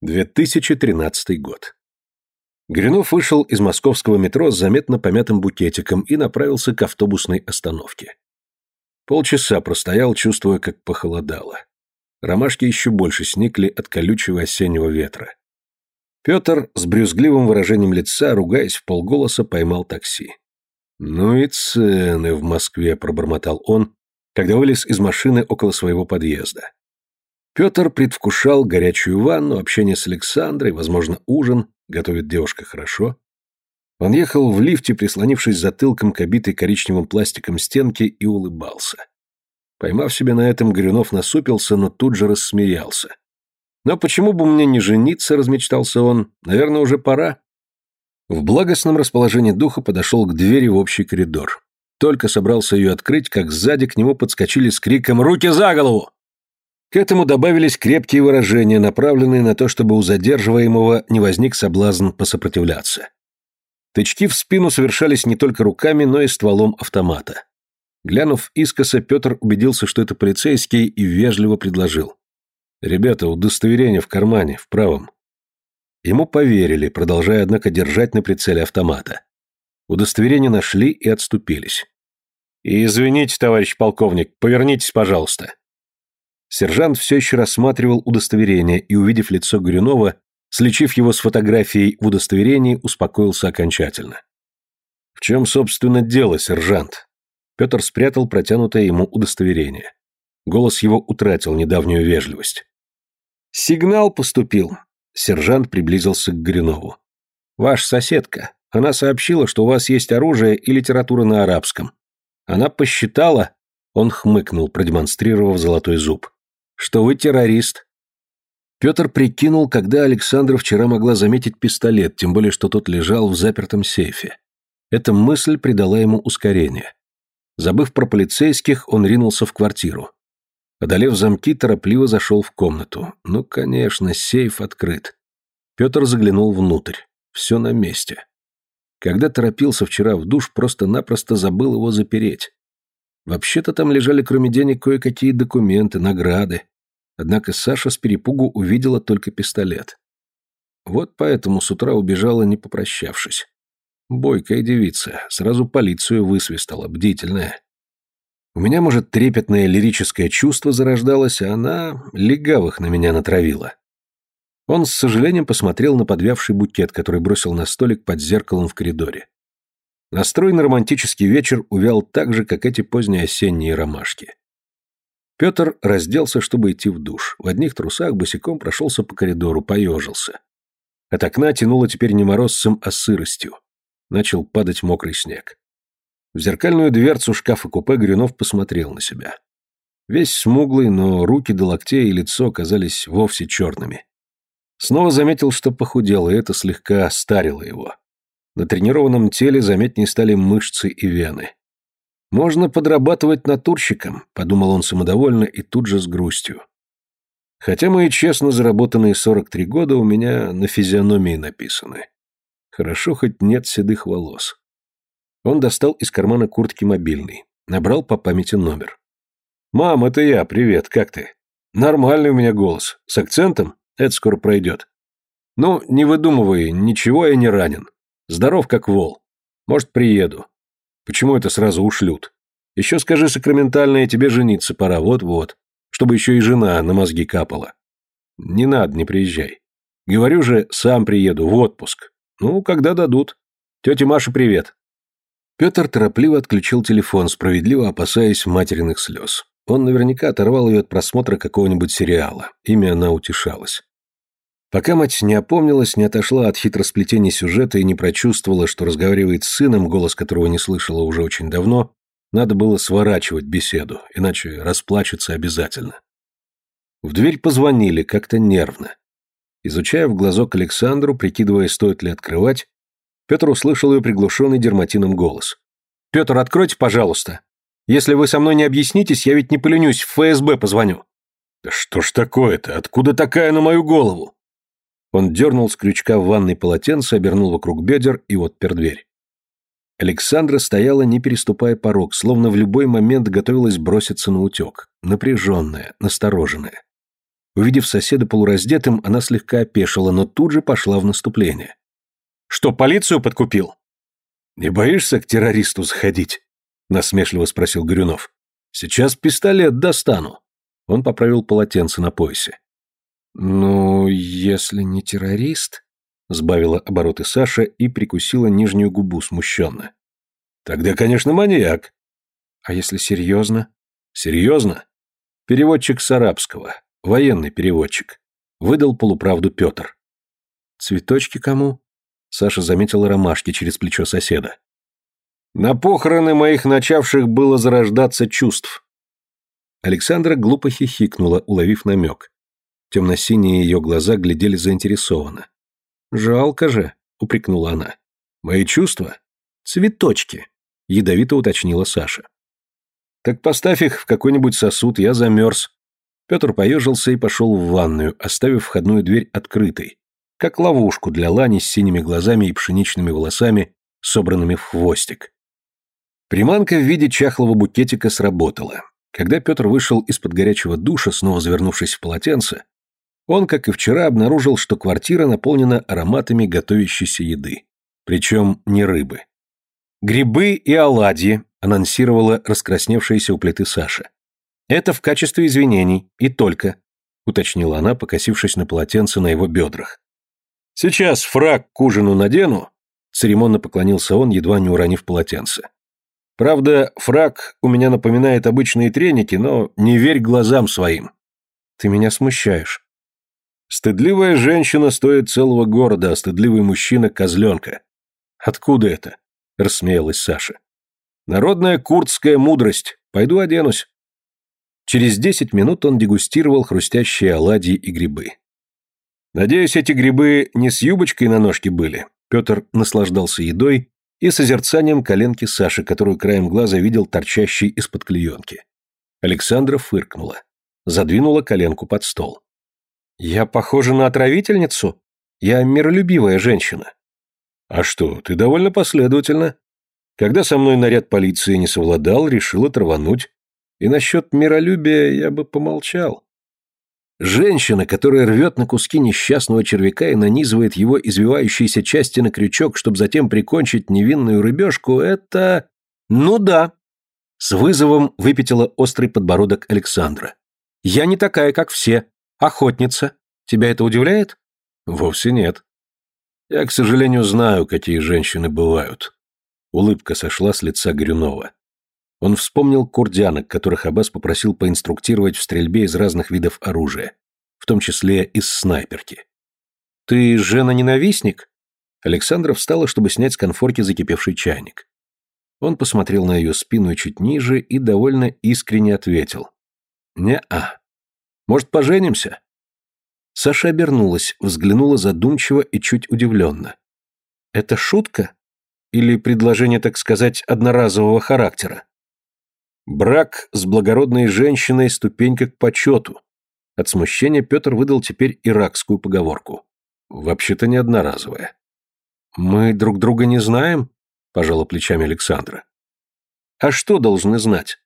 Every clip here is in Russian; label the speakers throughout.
Speaker 1: 2013 год. Гринов вышел из московского метро с заметно помятым букетиком и направился к автобусной остановке. Полчаса простоял, чувствуя, как похолодало. Ромашки еще больше сникли от колючего осеннего ветра. Петр с брюзгливым выражением лица, ругаясь в полголоса, поймал такси. «Ну и цены в Москве», — пробормотал он, когда вылез из машины около своего подъезда. Петр предвкушал горячую ванну, общение с Александрой, возможно, ужин, готовит девушка хорошо. Он ехал в лифте, прислонившись затылком к обитой коричневым пластиком стенке, и улыбался. Поймав себя на этом, Горюнов насупился, но тут же рассмеялся. «Но почему бы мне не жениться?» – размечтался он. «Наверное, уже пора». В благостном расположении духа подошел к двери в общий коридор. Только собрался ее открыть, как сзади к нему подскочили с криком «Руки за голову!» К этому добавились крепкие выражения, направленные на то, чтобы у задерживаемого не возник соблазн посопротивляться. Тычки в спину совершались не только руками, но и стволом автомата. Глянув искоса, Петр убедился, что это полицейский, и вежливо предложил. «Ребята, удостоверение в кармане, в правом». Ему поверили, продолжая, однако, держать на прицеле автомата. Удостоверение нашли и отступились. «Извините, товарищ полковник, повернитесь, пожалуйста». Сержант все еще рассматривал удостоверение и, увидев лицо Горюнова, слечив его с фотографией в удостоверении, успокоился окончательно. «В чем, собственно, дело, сержант?» Петр спрятал протянутое ему удостоверение. Голос его утратил недавнюю вежливость. «Сигнал поступил!» Сержант приблизился к Гринову. «Ваша соседка. Она сообщила, что у вас есть оружие и литература на арабском. Она посчитала...» Он хмыкнул, продемонстрировав золотой зуб что вы террорист». Петр прикинул, когда Александра вчера могла заметить пистолет, тем более, что тот лежал в запертом сейфе. Эта мысль придала ему ускорение. Забыв про полицейских, он ринулся в квартиру. Одолев замки, торопливо зашел в комнату. Ну, конечно, сейф открыт. Петр заглянул внутрь. Все на месте. Когда торопился вчера в душ, просто-напросто забыл его запереть. Вообще-то там лежали, кроме денег, кое-какие документы, награды. Однако Саша с перепугу увидела только пистолет. Вот поэтому с утра убежала, не попрощавшись. Бойкая девица, сразу полицию высвистала, бдительная. У меня, может, трепетное лирическое чувство зарождалось, а она легавых на меня натравила. Он с сожалением посмотрел на подвявший букет, который бросил на столик под зеркалом в коридоре. Настрой на романтический вечер увял так же, как эти поздние осенние ромашки. Петр разделся, чтобы идти в душ. В одних трусах босиком прошелся по коридору, поежился. От окна тянуло теперь не морозцем, а сыростью. Начал падать мокрый снег. В зеркальную дверцу шкафа-купе Грюнов посмотрел на себя. Весь смуглый, но руки до локтей и лицо казались вовсе черными. Снова заметил, что похудел, и это слегка старило его. На тренированном теле заметнее стали мышцы и вены. «Можно подрабатывать натурщиком», — подумал он самодовольно и тут же с грустью. «Хотя мои честно заработанные 43 года у меня на физиономии написаны. Хорошо, хоть нет седых волос». Он достал из кармана куртки мобильный, набрал по памяти номер. «Мам, это я, привет, как ты?» «Нормальный у меня голос. С акцентом? Это скоро пройдет». «Ну, не выдумывай, ничего я не ранен. Здоров, как вол. Может, приеду. Почему это сразу ушлют? Еще скажи сакраментальное, тебе жениться пора, вот-вот. Чтобы еще и жена на мозги капала. Не надо, не приезжай. Говорю же, сам приеду, в отпуск. Ну, когда дадут. Тете Маше привет. Петр торопливо отключил телефон, справедливо опасаясь материных слез. Он наверняка оторвал ее от просмотра какого-нибудь сериала. имя она утешалась. Пока мать не опомнилась, не отошла от хитросплетения сюжета и не прочувствовала, что разговаривает с сыном, голос которого не слышала уже очень давно, надо было сворачивать беседу, иначе расплачется обязательно. В дверь позвонили, как-то нервно. Изучая в глазок Александру, прикидывая, стоит ли открывать, Петр услышал ее приглушенный дерматином голос. «Петр, откройте, пожалуйста. Если вы со мной не объяснитесь, я ведь не поленюсь, в ФСБ позвоню». «Да что ж такое-то? Откуда такая на мою голову?» Он дернул с крючка в ванной полотенце, обернул вокруг бедер и отпер дверь. Александра стояла, не переступая порог, словно в любой момент готовилась броситься на утек, напряженная, настороженная. Увидев соседа полураздетым, она слегка опешила, но тут же пошла в наступление.
Speaker 2: «Что, полицию подкупил?»
Speaker 1: «Не боишься к террористу заходить?» — насмешливо спросил Горюнов. «Сейчас пистолет достану». Он поправил полотенце на поясе.
Speaker 2: «Ну, если не террорист...» — сбавила обороты Саша и прикусила нижнюю губу смущенно.
Speaker 1: «Тогда, конечно, маньяк».
Speaker 2: «А если серьезно?»
Speaker 1: «Серьезно?» Переводчик с арабского, военный переводчик. Выдал полуправду Петр.
Speaker 2: «Цветочки кому?» Саша заметила ромашки через плечо соседа.
Speaker 1: «На похороны моих начавших было зарождаться чувств».
Speaker 2: Александра глупо хихикнула, уловив намек. Темно-синие ее глаза глядели заинтересованно. «Жалко же», — упрекнула она.
Speaker 1: «Мои чувства?»
Speaker 2: «Цветочки», — ядовито уточнила Саша.
Speaker 1: «Так поставь их в какой-нибудь сосуд, я замерз».
Speaker 2: Петр поежился и пошел в ванную, оставив входную дверь открытой, как ловушку для лани с синими глазами и пшеничными волосами, собранными в хвостик. Приманка в виде чахлого букетика сработала. Когда Петр вышел из-под горячего душа, снова завернувшись в полотенце, он, как и вчера, обнаружил, что квартира наполнена ароматами готовящейся еды. Причем не рыбы. «Грибы и оладьи», — анонсировала раскрасневшаяся у плиты Саша. «Это в качестве извинений, и только», — уточнила она, покосившись на полотенце на его бедрах.
Speaker 1: «Сейчас фраг к ужину надену», — церемонно поклонился он, едва не уронив полотенце. «Правда, фраг у меня напоминает обычные треники, но не верь глазам своим».
Speaker 2: «Ты меня смущаешь»,
Speaker 1: Стыдливая женщина стоит целого города, а стыдливый мужчина – козленка. Откуда это? Рассмеялась Саша. Народная курдская мудрость. Пойду оденусь. Через десять минут он дегустировал хрустящие оладьи и грибы. Надеюсь, эти грибы не с юбочкой на ножке были. Петр наслаждался едой и созерцанием коленки Саши, которую краем глаза видел торчащей из-под клеенки. Александра фыркнула. Задвинула коленку под стол.
Speaker 2: «Я похожа на отравительницу? Я миролюбивая женщина».
Speaker 1: «А что, ты довольно последовательна. Когда со мной наряд полиции не совладал, решил травануть. И насчет миролюбия я бы помолчал». Женщина, которая рвет на куски несчастного червяка и нанизывает его извивающиеся части на крючок, чтобы затем прикончить невинную рыбешку, это...
Speaker 2: Ну да. С вызовом выпятила острый подбородок Александра. Я не такая, как все. Охотница. Тебя это удивляет?
Speaker 1: Вовсе нет. Я, к сожалению, знаю, какие женщины бывают. Улыбка сошла с лица Грюнова. Он вспомнил курдянок, которых Аббас попросил поинструктировать в стрельбе из разных видов оружия, в том числе из снайперки.
Speaker 2: «Ты жена-ненавистник?» Александра встала, чтобы снять с конфорки закипевший чайник. Он посмотрел на ее спину чуть ниже и довольно искренне ответил. «Не-а». Может, поженимся?» Саша обернулась, взглянула задумчиво и чуть удивленно. «Это шутка? Или предложение, так сказать, одноразового характера?»
Speaker 1: «Брак с благородной женщиной – ступенька к почету». От смущения Петр выдал теперь иракскую поговорку. Вообще-то не одноразовая.
Speaker 2: «Мы друг друга не знаем?» – пожала плечами Александра. «А что должны знать?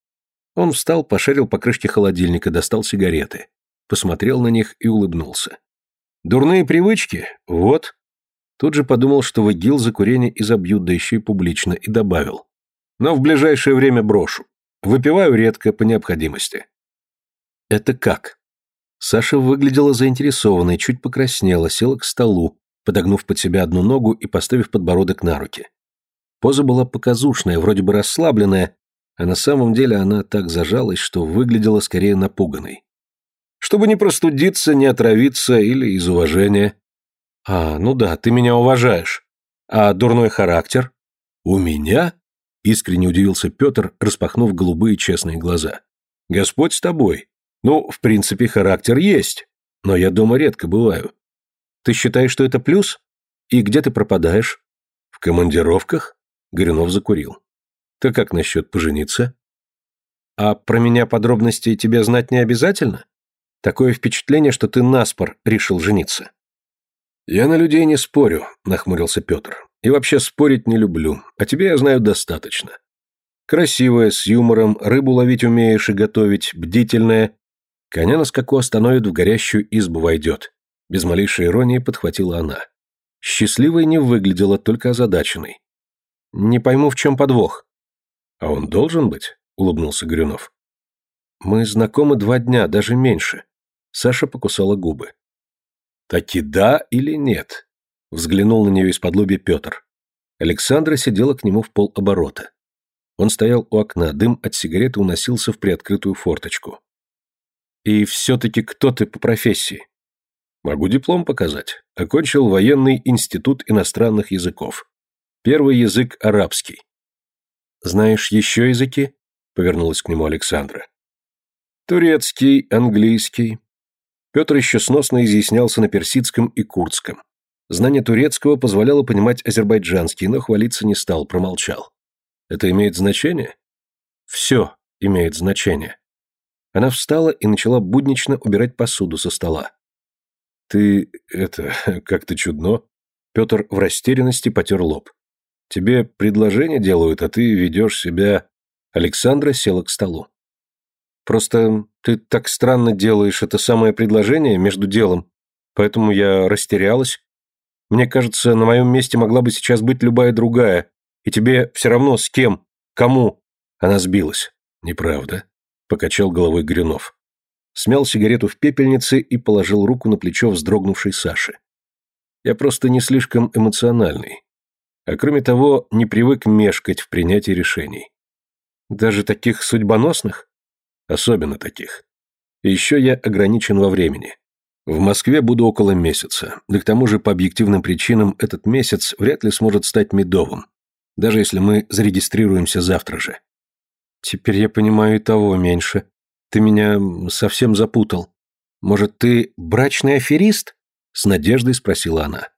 Speaker 2: Он встал, пошарил по крышке холодильника, достал сигареты. Посмотрел на них и улыбнулся. «Дурные привычки? Вот». Тут же подумал, что выгил за курение изобьют, да еще и публично, и добавил. «Но в ближайшее время брошу. Выпиваю редко, по необходимости». «Это как?» Саша выглядела заинтересованной, чуть покраснела, села к столу, подогнув под себя одну ногу и поставив подбородок на руки. Поза была показушная, вроде бы расслабленная, а на самом деле она так зажалась, что выглядела скорее напуганной. Чтобы не простудиться, не отравиться или из уважения. «А, ну да, ты меня уважаешь. А дурной характер?»
Speaker 1: «У меня?» — искренне удивился Петр, распахнув голубые честные глаза. «Господь с тобой. Ну, в принципе, характер есть, но я дома редко бываю.
Speaker 2: Ты считаешь, что это плюс? И где ты пропадаешь?»
Speaker 1: «В командировках?» — Горюнов закурил. «То как насчет пожениться?»
Speaker 2: «А про меня подробности тебе знать не обязательно? Такое впечатление, что ты наспор решил жениться».
Speaker 1: «Я на людей не спорю», — нахмурился Петр. «И вообще спорить не люблю, а тебе я знаю достаточно. Красивая, с юмором, рыбу ловить умеешь и готовить, бдительная. Коня на скаку остановит, в горящую избу войдет». Без малейшей иронии подхватила она. Счастливой не выглядела, только озадаченной. «Не пойму, в чем подвох». «А он должен быть?» — улыбнулся Горюнов. «Мы знакомы два дня, даже меньше». Саша покусала губы. «Таки да или нет?» — взглянул на нее из-под лоби Петр. Александра сидела к нему в полоборота. Он стоял у окна, дым от сигареты уносился в приоткрытую форточку. «И все-таки кто ты по профессии?» «Могу диплом показать. Окончил военный институт иностранных языков. Первый язык – арабский. «Знаешь еще языки?» — повернулась к нему Александра. «Турецкий, английский». Петр еще сносно изъяснялся на персидском и курдском. Знание турецкого позволяло понимать азербайджанский, но хвалиться не стал, промолчал. «Это имеет значение?» «Все имеет значение». Она встала и начала буднично убирать посуду со стола. «Ты... это... как-то чудно». Петр в растерянности потер лоб. Тебе предложение делают, а ты ведешь себя...» Александра села к столу. «Просто ты так странно делаешь это самое предложение между делом, поэтому я растерялась. Мне кажется, на моем месте могла бы сейчас быть любая другая, и тебе все равно с кем, кому...» Она сбилась. «Неправда», — покачал головой Горюнов. Смял сигарету в пепельнице и положил руку на плечо вздрогнувшей Саши. «Я просто не слишком эмоциональный а кроме того, не привык мешкать в принятии решений. Даже таких судьбоносных? Особенно таких. И еще я ограничен во времени. В Москве буду около месяца, да к тому же по объективным причинам этот месяц вряд ли сможет стать медовым, даже если мы зарегистрируемся завтра же. Теперь я понимаю и того меньше. Ты меня совсем запутал. Может, ты брачный аферист? С надеждой спросила она.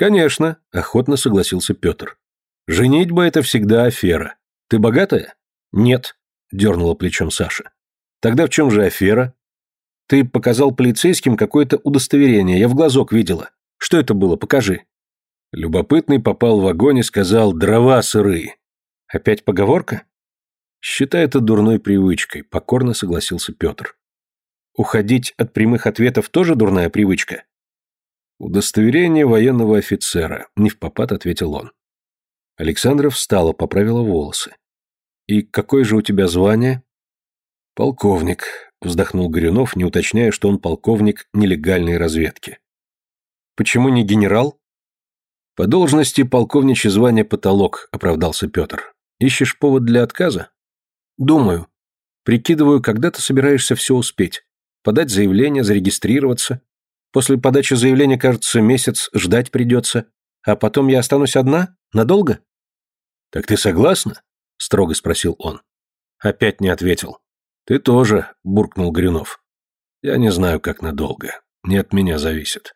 Speaker 1: «Конечно», — охотно согласился Петр. «Женить бы это всегда афера. Ты богатая?» «Нет», — дернула плечом Саша. «Тогда в чем же афера?» «Ты показал полицейским какое-то удостоверение, я в глазок видела. Что это было, покажи». Любопытный попал в огонь и сказал «дрова сырые». «Опять поговорка?» «Считай это дурной привычкой», — покорно согласился Петр. «Уходить от прямых ответов тоже дурная привычка?» «Удостоверение военного офицера», — не в попад ответил он. Александра встала, поправила волосы. «И какое же у тебя звание?» «Полковник», — вздохнул Горюнов, не уточняя, что он полковник нелегальной разведки. «Почему не генерал?» «По должности полковничье звание потолок», — оправдался Петр. «Ищешь повод для отказа?» «Думаю. Прикидываю, когда ты собираешься все успеть. Подать заявление, зарегистрироваться». После подачи заявления, кажется, месяц ждать придется. А потом я останусь одна? Надолго?» «Так ты согласна?» — строго спросил он. Опять не ответил. «Ты тоже», — буркнул Гринов. «Я не знаю, как надолго. Не от меня зависит».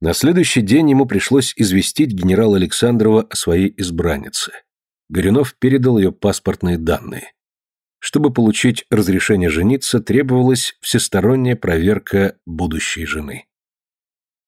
Speaker 1: На следующий день ему пришлось известить генерала Александрова о своей избраннице. Горюнов передал ее паспортные данные. Чтобы получить разрешение жениться, требовалась всесторонняя проверка будущей жены.